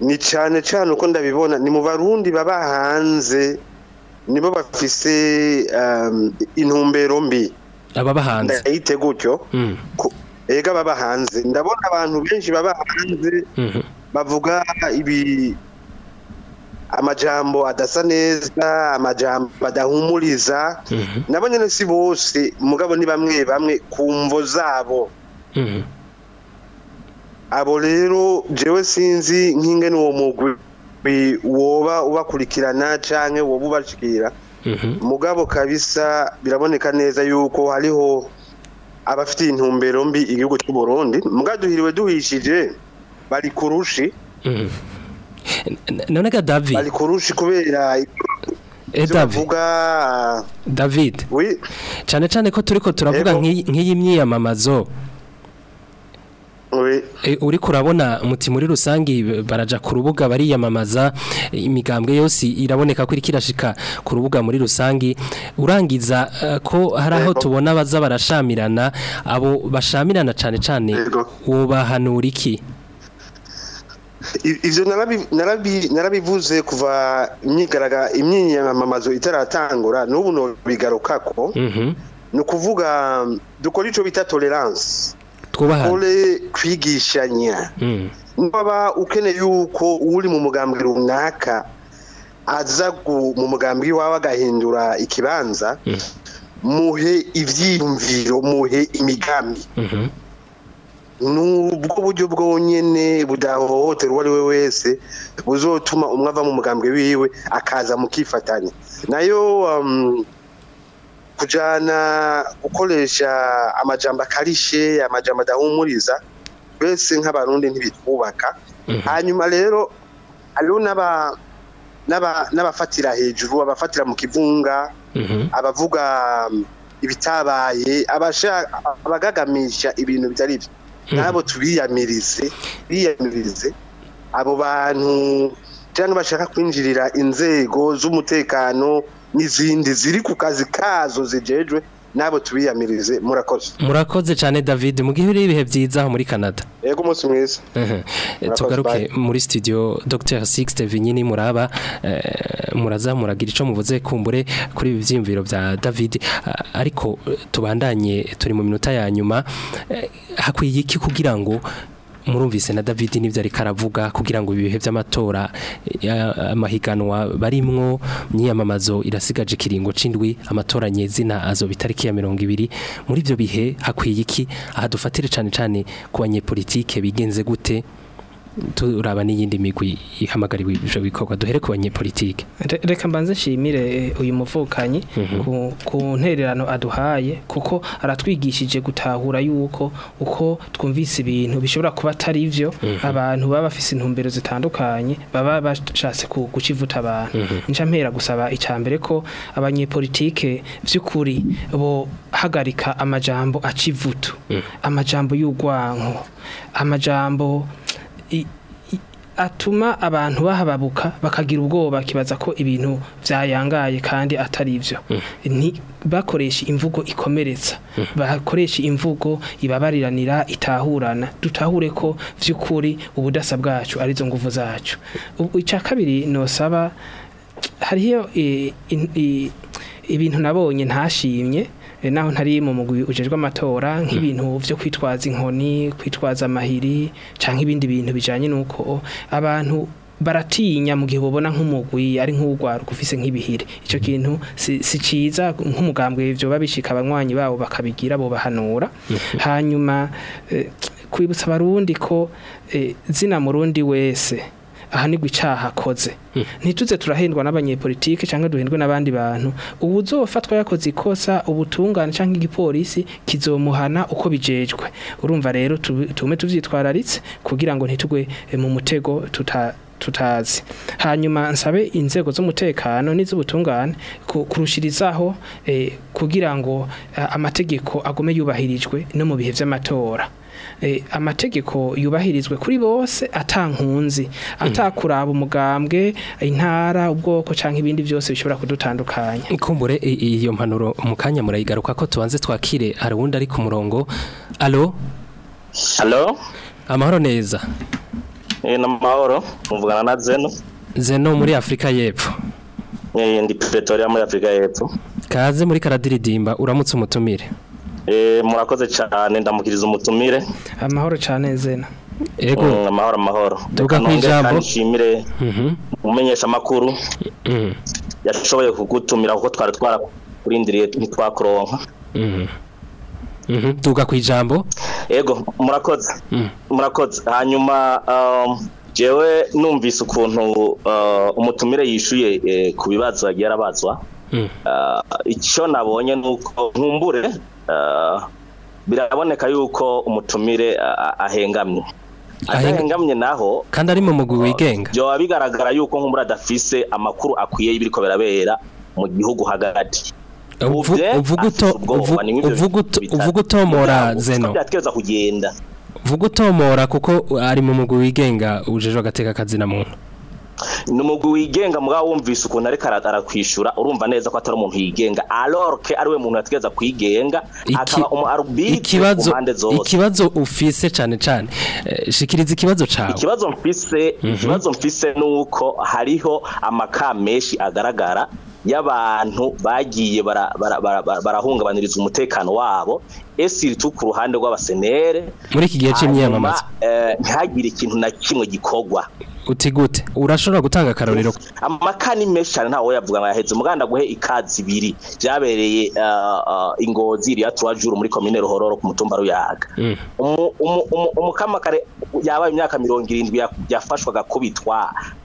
ni cyane cyane uko ndabibona ni mu barundi baba hanze nibo bafise um, intumbero mbi ababa ndayite gutyo hmm. ega baba hanze ndabona abantu benshi baba hmm. bavuga ibi amajambo adasa neza amajambo adahumuriza hmm. nabonye si bose mugabo ni bamwe bamwe ku mvo zabo abo rero jewe sinzi nk'inge n'uwo mugwi woba ubakurikirana canke woba ubashyira mhm. mugabo kabisa biraboneka neza yuko hariho abafite intumbero mbi igihugu cy'u Burundi mugaduhiriwe duhishije bari kurushi mhm. none ga David bari kurushi kubera eh, bavuga David oui cyane cyane ko turiko turavuga nk'iyi myiyamamazo Eh, uri kurabona muti muri rusange baraja ku rubuga bariyamamaza imigambwe yose iraboneka ko iri ku rubuga muri rusange urangiza eh, ko hari aho tubona abaza barashamirana abo bashamirana cyane cyane wubahanura iki ibyo narabivuze kuva imyinyamamazo itaratangura n'ubu ntibigaruka ko mhm. ni ukuvuga dukora icyo bita tolerance twubaha kwigishanya hmm. niba ukeneye yuko uri mu mugambi runaka aza mu mugambi wawe agahindura ikibanza hmm. muhe ibyiyumviro muhe imigambi hmm. nubwo buryo bwonyine budahohotera uwo we wese buzotuma umwe ava mu mugambwe wiwe akaza mu kifatanya nayo um, kujana gukoresha amajambo akarishe amajambo adahumuriza bese nk'abarundi ntibitwubaka mhm. hanyuma rero hariho n'abafatira hejuru abafatira mu kivunga mhm. abavuga mm, ibitabaye abagagamisha ibintu bitari byo mhm. nabo tubiyamirize biyamirize abo bantu cyangwa bashaka kwinjirira inzego z'umutekano n'izindi ziri ku kazi kazo zijejwe nabo tubiyamirize murakoze murakoze cyane David mu gihe uri ibihe byiza muri Canada yego umunsi mwiza tugaruke muri studio Dr Sixte Vinyini muraba eh, muraza muragira ico muvuze kumbure kuri ibi byimviro bya David ah, ariko tubandanye turi mu minota ya nyuma eh, hakwiye iki kugira ngo murumvise na david n'ibyo ariko aravuga kugira ngo ibihe by'amatora amahiganwa barimwo imyiyamamazo irasigaje ikiringo c'indwi amatora nyezina azoba itariki ya mirongo ibiri muri ibyo bihe hakwiye iki aha dufatire cyane cyane ku banyepolitike bigenze gute turaba n'iyindi migwi ihamagara ibyo bikorwa duhere ku banyepolitike reka mbanze nshimire eh, uyu muvukanyi mhm. ku ntererano aduhaye kuko aratwigishije gutahura yuko uko twumvise ibintu bishobora kuba atari ibyo mhm. abantu baba bafite intumbero zitandukanye baba bashatse gucivuta abantu mhm. nica mpera gusaba icya mbere ko abanyepolitike by'ukuri bo hagarika amajambo acivuto amajambo y'urwanko amajambo atuma abantu bahababuka bakagira ubwoba kibaza ko ibintu byayangaye kandi atari ibyo hmm. ni bakoresha imvugo ikomeretsa hmm. bakoresha imvugo ibabariranira itahurana dutahure ko by'ukuri ubudasa bwacu arizo nguvu zacu icya kabiri nosaba hariyo ibintu nabonye ntashimye Eh, naho ntari mu mugwi ujejwe amatora mm. nk'ibintu byo kwitwaza inkoni kwitwaza amahiri cyangwa ibindi bintu bijyanye n'uko abantu baratinya mu gihe bubona nk'umugwi ari nk'urwaruka ufise nk'ibihire icyo mm. kintu si cyiza nk'umugambwe ibyo babishika abanywanyi babo bakabigira bo bahanura hanyuma eh, kwibutsa abarundi ko eh, zina murundi wese ahanigwa icyaha akoze hmm. ntituze turahendwa n'abanyepolitike cyangwa duhendwe n'abandi bantu ubuzofatwa yakoze ikosa ubutungane cyangwa igipolisi kizomuhana uko bijejwe urumva rero tume tuvyitwararitse kugira ngo ntitugwe eh, mu mutego tuta tutazi hanyuma nsabe inzego z'umutekano n'iz'ubutungane kurushirizaho eh, kugira ngo eh, amategeko agume yubahirijwe no mu bihe by'amatora Eh, amategeko yubahirizwe kuri bose atankunzi hmm. atakuraba umugambwe intara ubwoko cyangwa ibindi byose bishobora kudutandukanya ikumbure iyo mpanuro mukanya kanya murayigaruka ko tubanze twakire hari uwundi ari ku murongo alo alo amahoro neza eh, ni amahoro muvugana na zeno zeno muri afurika y'epfo eh, ndi petoriya muri afurika y'epfo kaze muri karadiridimba uramutse umutumire Eh, murakoze cyane ndamukiriza umutumire amahoro cyane zena yego mm, amahoro amahoro reka ntungane nshimire mm-hmm. umumenyesha amakuru mm-hmm. yashoboye kugutumira kuko twari twarakurindiriye ntitwakoronka mm-hmm. tuga ku ijambo yego murakoze mm. murakoze hanyuma um, jewe numvise ukuntu uh, umutumire yishyuye eh, ku bibazo yagiye Eh, icyo nabonye ni uko nkumbure eh, biraboneka yuko umutumire eh, ahengamye ahengamye naho kandi ari mu mugwi wigenga byaba bigaragara yuko nk'umura adafise amakuru akwiye y'ibiriko birabera mu gihugu hagati uvuga utomora zeno uvuga utomora kuko ari mu mugwi wigenga ujejwe agateka kazi na muntu ni umugwi wigenga mugabo wumvise ukuntu ariko arakwishyura urumva neza ko atari umuntu yigenga arorke ariwe muntu yategeza kwigenga akaba umu arubitse ku mpande zose ikibazo ufise cyane cyane eh, shikiriza ikibazo cyawe ikibazo mfise mhm. ikibazo mfise ni uko hariho amaka menshi agaragara y'abantu bagiye barahungabaniriza umutekano wabo esi iri ku ruhande rw'abasenere muri iki gihe cy'imyiyamamaza eh, ntihagire ikintu na kimwe gikorwa uti urashobora gutanga akarorero amaka ni menshi cyane ntawe ngo yaheze umuganda guhe ikazi ibiri byabereye ingozi iriya tuwajuru muri komine ruhororo ku mutumba ruyaga kare yabaye imyaka mirongo irindwi yafashwaga kubitwa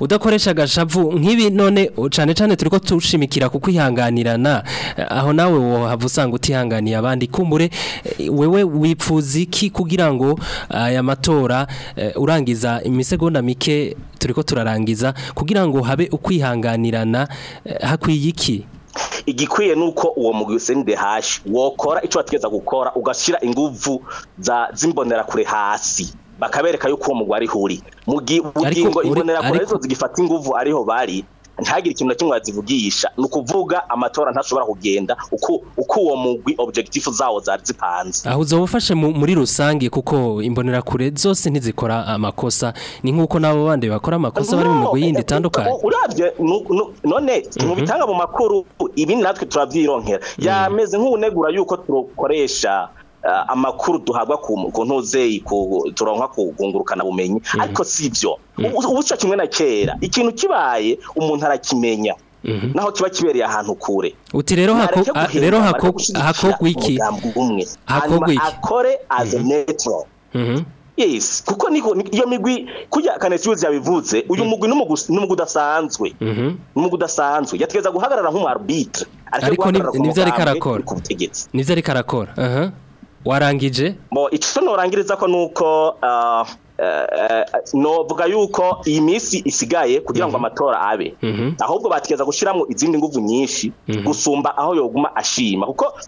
udakoresha agashavu nk'ibi none cyane cyane turi ko tushimikira kuko ihanganirana eh, aho nawe wahava usanga utihanganiye abandi kumure eh, wewe wipfuza iki kugira ngo eh, aya matora urangiza imisegonda mike turiko turarangiza kugira ngo habe ukwihanganirana hakwiye iki igikwiye nuko uwo mugusende hashi wokora ico batweza gukora ugashyira inguvu za zimbonera kure hasi bakabereka yuko uwo mugwi ariho uri mu bugingo imbonerakure arizo zigifata inguvu ariho bari ntagire ikintu na kimwe yazivugisha ni ukuvuga amatora ntashobora kugenda uko uwo mugwi objectif zawo zari zipanze aho uzobufashe muri rusange kuko imbonerakure zose ntizikora amakosa ni nk'uko n'abo bandi bakora amakosa bari mu mugwi yindi itandukanye urabye none mhm. mu bitanga mu makuru ibi natwe turabyironkera mhm. yameze nk'ubunegura yuko turukoresha Eh, amakuru duhabwa ku ntuzeyi turonka ku kungurukana bumenyi mm-hmm. ariko si byo mm-hmm. ubuca kimwe na kera ikintu kibaye umuntu arakimenya mm-hmm. naho kiba kibereye ahantu kure uti rero hakogwa iki hanyuma akore aze netro yes kuko niko iyo migwi kujya kanesiyozi yabivutse uyu mugwi n'umugwi udasanzwe n'umugwi udasanzwe yategeza guhagarara nk'umu arbitre ariko nivyo ariko arakora nivyo ariko arakora warangije bo icyo norangiriza ko nuko ah, Eh, eh, novuga yuko iyi minsi isigaye kugira ngo mhm. amatora abe mhm. ahubwo batigeza gushyiramo izindi nguvu nyinshi mhm. gusumba aho yoguma ashima kuko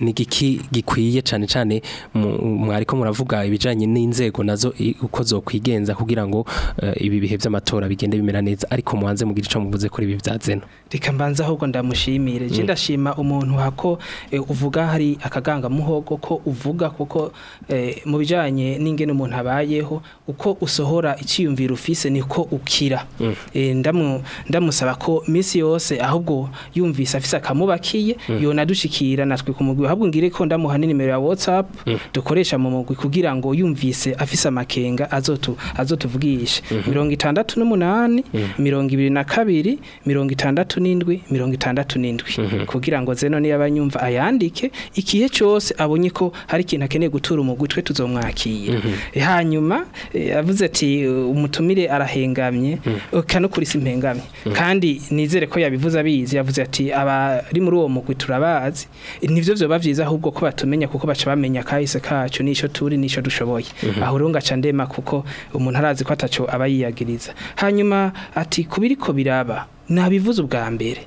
ni gikwiye cyane cyane mwariko muravuga ibijanye n'inzego nazo uko zokwigenza kugira ngo eh, ibi bihe by'amatora bigende bimera neza ariko muhanze mu gice muvuze kuri ibi byazeno reka mbanza ahubwo ndamushimire je mm. ndashima umuntu hako eh, uvuga hari akaganga muhogo ko uvuga kuko eh, mu bijanye n'ingene umuntu abayeho uko usohora icyiyumviro ufise niko ukira mm. ndamu ndamusaba ko misi yose ahubwo yumvise afise akamubakiye mm. yona dushikira natwe kumugwi habwe ngire ko ndamuha nimero ya WhatsApp mm. dukoresha mu mugwi kugira ngo yumvise afisa amakenga azotu azotuvugisha 68 22 67 67 kugira ngo zeno niyo abanyumva ayandike ikihe cyose abonye ko hari ikintu akeneye gutura umugwi twe tuzomwakira mm-hmm. hanyuma eh, yavuze ati umutumire arahengamye mm. kano kuri simpengamye mm. kandi nizere ko yabivuze abizi yavuze ati abari muri uwo mugwi turabazi nivyo byo byoba byiza ahubwo ko batumenya kuko baca bamenya kahise kacu n'icyo turi n'icyo dushoboye mhm. aho urunga ndema kuko umuntu arazi ko ataco aba yiyagiriza hanyuma ati kubiriko biraba nabivuze ubwa mbere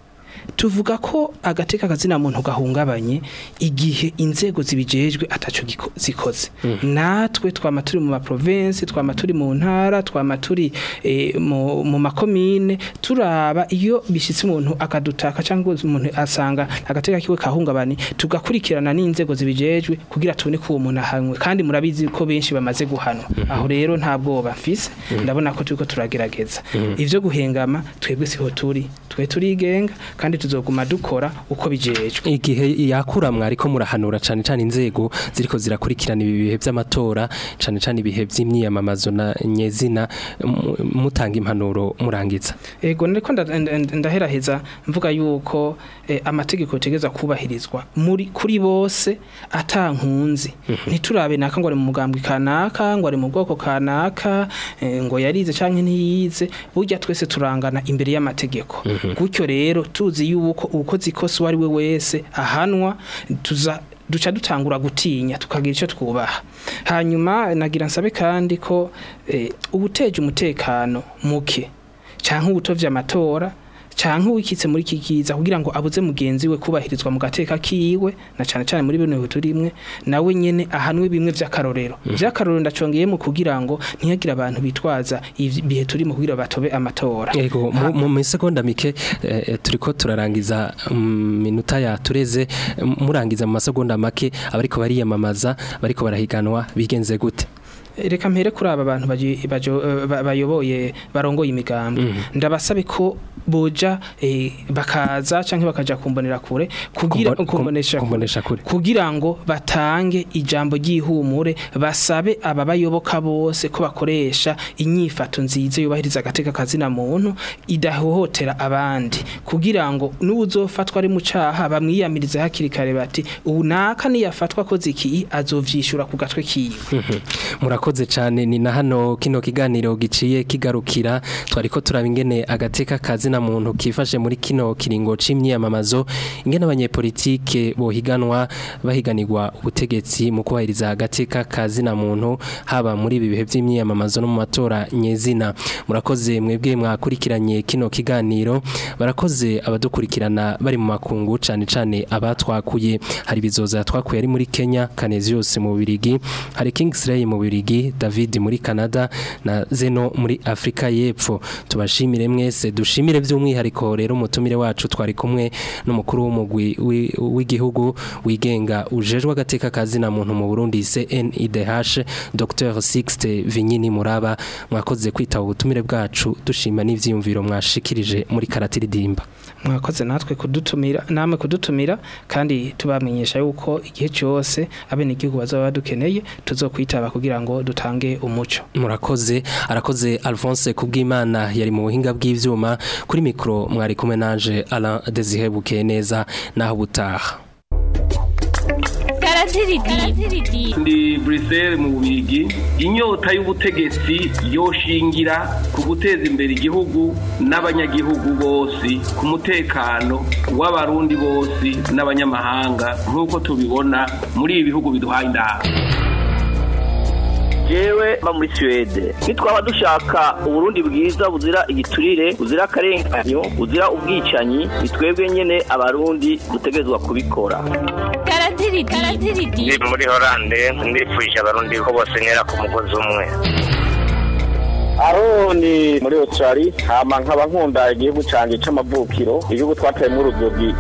tuvuga ko agateka kazina muntu gahungabanye igihe inzego zibijejwe ataco zikoze mm. natwe twamaturi mu maprovince twama turi mu ntara twamaturi turi e, mu makomine turaba iyo bishitse umuntu akadutaka cyangwa umuntu asanga agateka kiwe kahungabanye tugakurikirana n'inzego zibijejwe kugira tubone ko umuntu muntu kandi murabizi ko benshi bamaze guhanwa mm-hmm. aho rero nta bwoba mfise mm-hmm. ndabona ko turiko turagerageza mm-hmm. ivyo guhengama twebwe siho turi twe turigenga kandi tuzoguma dukora uko bijejwe igihe yakura mwariko murahanura cyane cyane inzego ziriko zirakurikirana ibi bihe by'amatora cyane cyane ibihe by'imyiyamamazo na nyezina mutanga impanuro murangiza ego ndiko ndaheraheza mvuga yuko Eh, amategeko tegeza kubahirizwa muri kuri bose atankunze mhm. ntiturabe naka ngo ari mu mugambwe kanaka ngo ari mu bwoko kanaka eh, ngo yarize cyangwa ntiyize burya twese turangana imbere y'amategeko mhm. gutyo rero tuzi yuko ukoze ikosa uwo ari we wese ahanwa tuza duca dutangura gutinya tukagira icyo twubaha hanyuma nagira nsabe kandi ko eh, uba umutekano muke cyangwa ubutovya amatora canke wikitse muri kigiza kugira ngo abuze mugenzi we kubahirizwa mu gateka kiwe na cyane cyane muri bino turimwe nawe nyene ahanwe bimwe vy'akarorero mm. vy'akarorero ndacongeyemo kugira ngo ntiyagira abantu bitwaza ibihe turi kugira batobe amatora yego mu sekonda mike eh, eh, turiko turarangiza mm, minota ya tureze mm, murangiza mu masegonda make abariko bariyamamaza bariko barahiganwa bigenze gute reka mpere kuri aba bantu eh, bayoboye barongoye imigambi mhm. ndabasabe ko boja eh, bakaza cyangwa bakaja kumbonera kure kumbonesha kure kugira ngo batange ijambo ry'ihumure basabe aba bayoboka bose ko bakoresha inyifato nziza yubahiriza agateka na muntu idahohotera abandi kugira ngo n’uzofatwa ari mu caha bamwiyamirize hakiri kare bati ubu naka niyafatwa ko ziki azovyishura ku gatwe kiwe mhm. murakoze cyane ni na hano kino kiganiro giciye kigarukira twari ko turaba ingene agateka kazina muntu kifashe muri kino kiringo c'imyiyamamazo ingene abanyepolitike bohiganwa bahiganirwa ubutegetsi mu kubahiriza agateka kazina muntu haba muri ibi bihe by'imyiyamamazo no mu matora nyezina murakoze mwebwe mwakurikiranye kino kiganiro barakoze abadukurikirana bari mu makungu cyane cyane abatwakuye hari bizoza twakuye ari muri Kenya Kanezi yose mu Birigi hari Kingsley mu Birigi David muri Canada na Zeno muri Afrika y'Epfo tubashimire mwese dushimire by'umwihariko rero umutumire wacu twari kumwe n'umukuru w'umugwi w'igihugu wigenga ujejwe agateka kazi na muntu mu Burundi CNIDH Dr Sixte Vinyini Muraba mwakoze kwitaba ubutumire bwacu dushima n'ivyiyumviro mwashikirije muri karatiridimba mwakoze natwe kudutumira namwe kudutumira kandi tubamenyesha yuko igihe cyose abene igihugu bazaba badukeneye tuzokwitaba kugira ngo dutange umuco murakoze arakoze Alphonse kubw'Imana yari mu buhinga bw'ivyuma kuri mikro mwari kumwe nanje Alain Desihebuke neza naho butaha ndi buriseri mu bigi inyota y'ubutegetsi yoshingira ku guteza imbere igihugu n'abanyagihugu bose ku mutekano w'abarundi bose n'abanyamahanga nk'uko tubibona muri ibihugu bihugu biduhaye inama jewe mba muri suwede nitwaba dushaka uburundi bwiza buzira igiturire buzira akarenganyo buzira ubwicanyi bitwebwe nyene abarundi gutegezwa kubikora ni muri horande ndifuje abarundi ko bose ku mugozi umwe aroni muri otorari hama nkaba nkunda igihugu cyane cy'amavukiro igihugu twateyemo urubyiruko